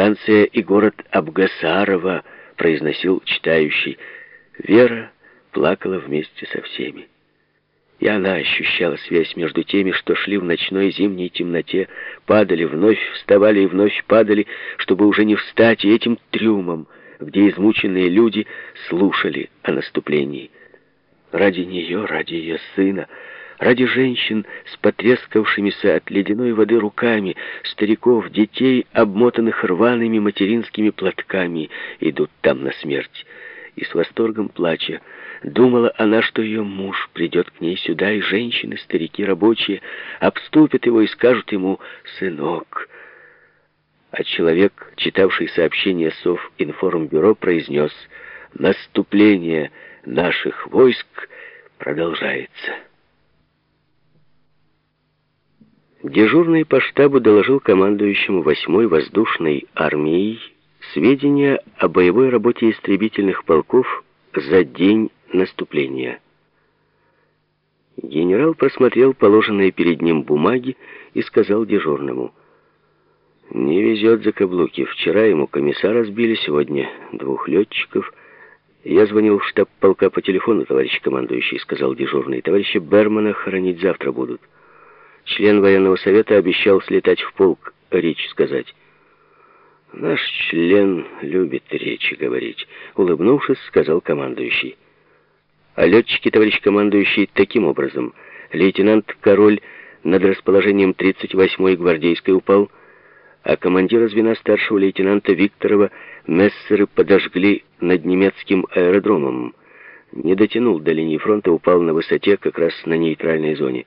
станция и город Абгасарова, произносил читающий. Вера плакала вместе со всеми. И она ощущала связь между теми, что шли в ночной зимней темноте, падали, вновь вставали и вновь падали, чтобы уже не встать, и этим трюмом, где измученные люди слушали о наступлении. Ради нее, ради ее сына, ради женщин с потрескавшимися от ледяной воды руками, стариков, детей, обмотанных рваными материнскими платками, идут там на смерть. И с восторгом плача, Думала она, что ее муж придет к ней сюда, и женщины, старики, рабочие обступят его и скажут ему «сынок». А человек, читавший сообщение СОВ информбюро, произнес «наступление наших войск продолжается». Дежурный по штабу доложил командующему 8-й воздушной армией сведения о боевой работе истребительных полков за день наступления. Генерал просмотрел положенные перед ним бумаги и сказал дежурному, «Не везет за каблуки. Вчера ему комиссара сбили, сегодня двух летчиков. Я звонил в штаб полка по телефону, товарищ командующий», — сказал дежурный. «Товарища Бермана хоронить завтра будут. Член военного совета обещал слетать в полк, речь сказать». «Наш член любит речи говорить», — улыбнувшись, сказал командующий. А летчики, товарищ командующий, таким образом. Лейтенант Король над расположением 38-й гвардейской упал, а командира звена старшего лейтенанта Викторова мессеры подожгли над немецким аэродромом. Не дотянул до линии фронта, упал на высоте, как раз на нейтральной зоне.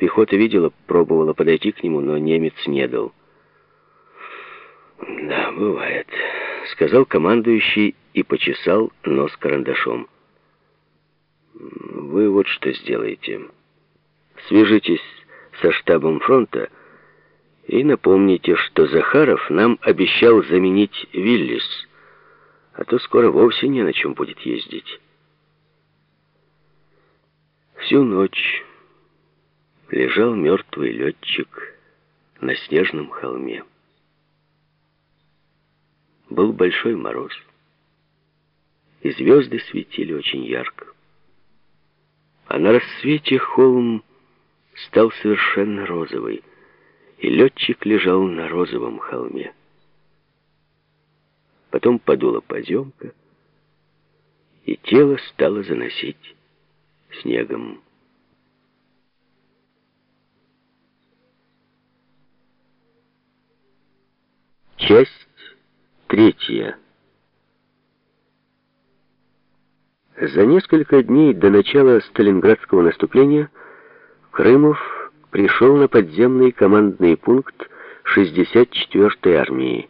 Пехота видела, пробовала подойти к нему, но немец не дал. «Да, бывает», — сказал командующий и почесал нос карандашом. Вы вот что сделаете. Свяжитесь со штабом фронта и напомните, что Захаров нам обещал заменить Виллис, а то скоро вовсе не на чем будет ездить. Всю ночь лежал мертвый летчик на снежном холме. Был большой мороз, и звезды светили очень ярко а на рассвете холм стал совершенно розовый, и летчик лежал на розовом холме. Потом подула поземка, и тело стало заносить снегом. Часть третья. За несколько дней до начала Сталинградского наступления Крымов пришел на подземный командный пункт 64-й армии.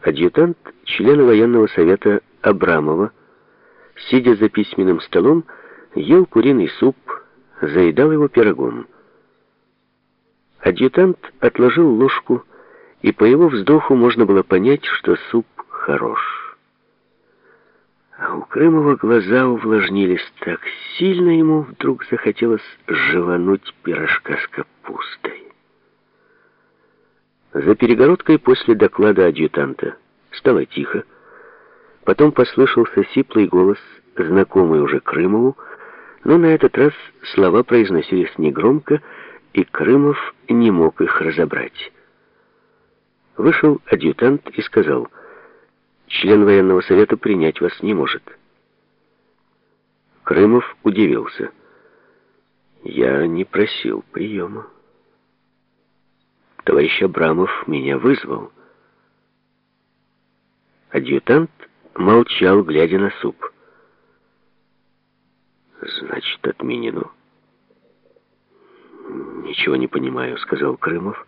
Адъютант члена военного совета Абрамова, сидя за письменным столом, ел куриный суп, заедал его пирогом. Адъютант отложил ложку, и по его вздоху можно было понять, что суп хорош. А у Крымова глаза увлажнились так сильно, ему вдруг захотелось жевануть пирожка с капустой. За перегородкой после доклада адъютанта стало тихо. Потом послышался сиплый голос, знакомый уже Крымову, но на этот раз слова произносились негромко, и Крымов не мог их разобрать. Вышел адъютант и сказал — член военного совета принять вас не может. Крымов удивился. Я не просил приема. Товарищ Абрамов меня вызвал. Адъютант молчал, глядя на суп. Значит, отменено. Ничего не понимаю, сказал Крымов.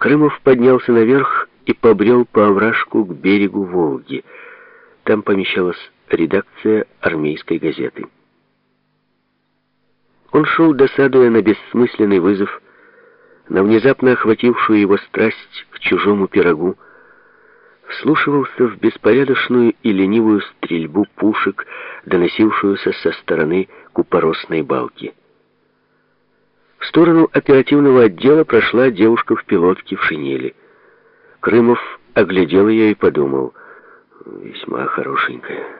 Крымов поднялся наверх и побрел по овражку к берегу Волги. Там помещалась редакция армейской газеты. Он шел, досадуя на бессмысленный вызов, на внезапно охватившую его страсть к чужому пирогу, вслушивался в беспорядочную и ленивую стрельбу пушек, доносившуюся со стороны купоросной балки. В сторону оперативного отдела прошла девушка в пилотке в шинели. Крымов оглядел ее и подумал, весьма хорошенькая.